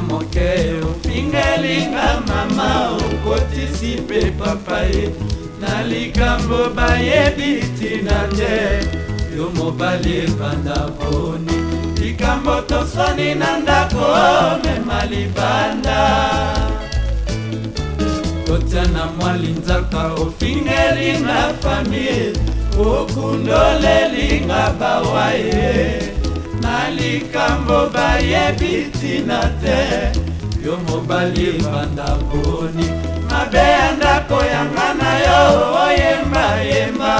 mama moke ofingelinga mama okotisi mpe papa ye na likambo bayebi ntina te yo mobali ebanda poni likambo tosoni na ndako mema libanda kotya na mwali nzaka ofingeli na famie okundoleli nga bawa ye na likambo bayebi ntina te yo mobali banda boni mabe ya ndako yanga na yo oyembayemba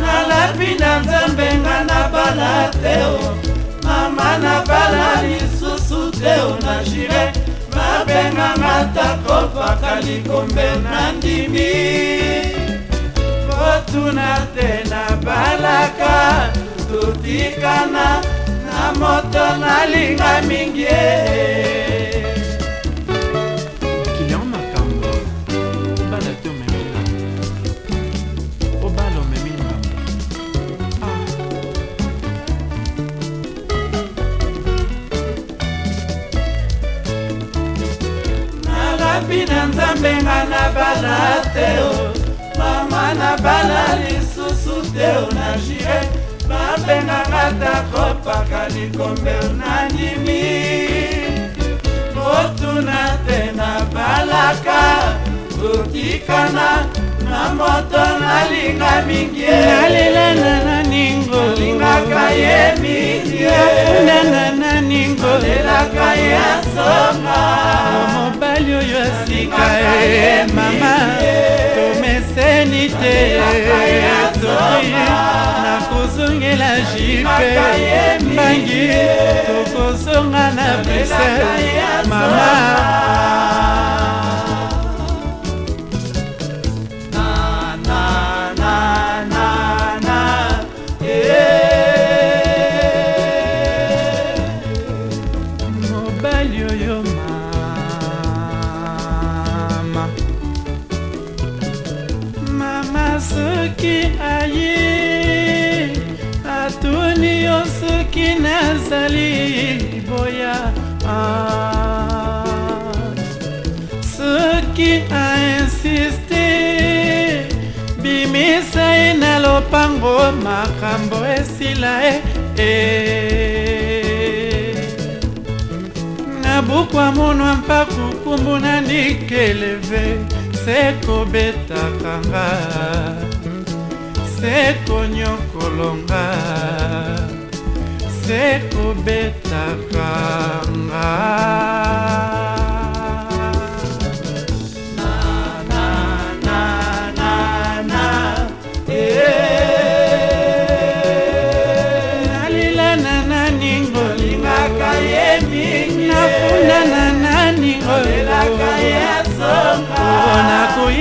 nalapi na nzambe nga na bala teo mama na bala lisusu teo na jire babenganga takopaka likombe na ndimi kotuna te na bala tikana na moto nalinga mingi kilian makambo obala te omemi na obala omemi na ah. nalapi na nzambe nga na bala te mama na bala lisusu te onagire apenganga tako paka likomber nanimi motuna te nabalaka otikana na moto nalinga mingi nalela na naningo nalingaka ye mingi afunda na naningo nalelaka ye asonga mobali oyo asika e, ye mama tomeseni te na jipe bangi tokosonga na brisel mama eh. mobali oyo mama mama soki aye soki nazali liboya ah, soki ainsiste bimisa ye na lopango makambo esila e, e. na bukwa monwa mpaku kumbu na nikeleve se kobetakanga se konyokolonga c'est au better à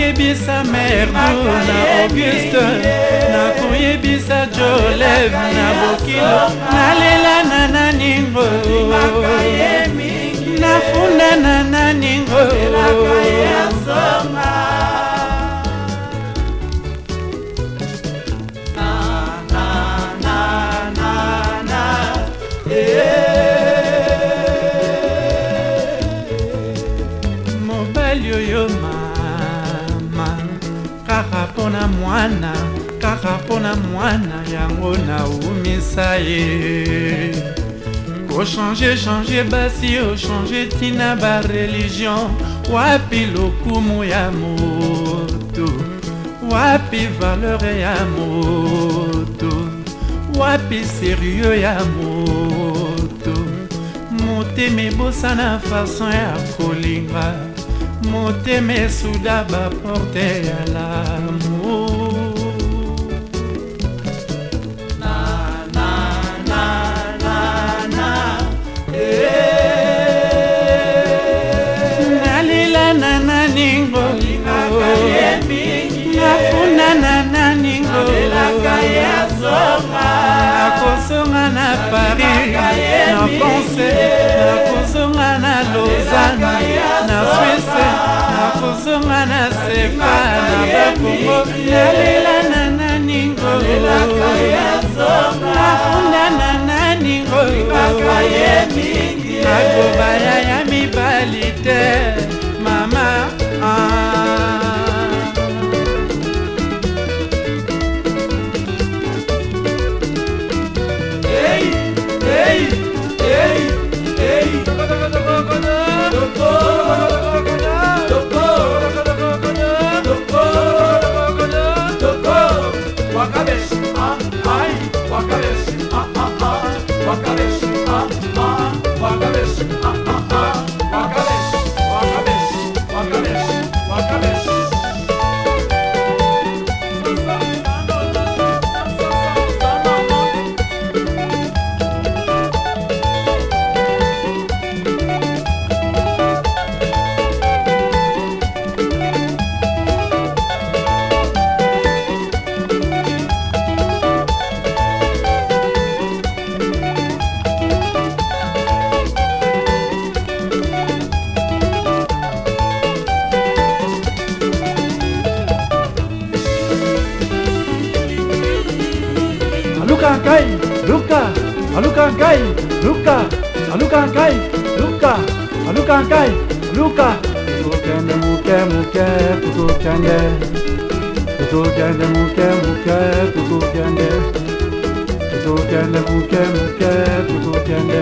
nakoyebisa mere na auguste nakoyebisa joleve na bokilo nalela na naningo nafunda na naningo na mwana kaka mpo na mwana yango naumisa ye ochange change basi ochange ntina bareligio wapi lokumu ya moto wapi valeur ya moto wapi serieux ya moto motema ebosana fason ya kolinga motema esuda baporte ya lamu ozana na swise nakozonga na sepa na bakongo nalela na naningo nafunda na naningo nakobaya ya Ma, ma, ma! isso. ngai luka aluka ngai luka aluka ngai luka aluka ngai luka tokende muke muke tutokende tutokende muke muke tutokende tutokende muke muke tutokende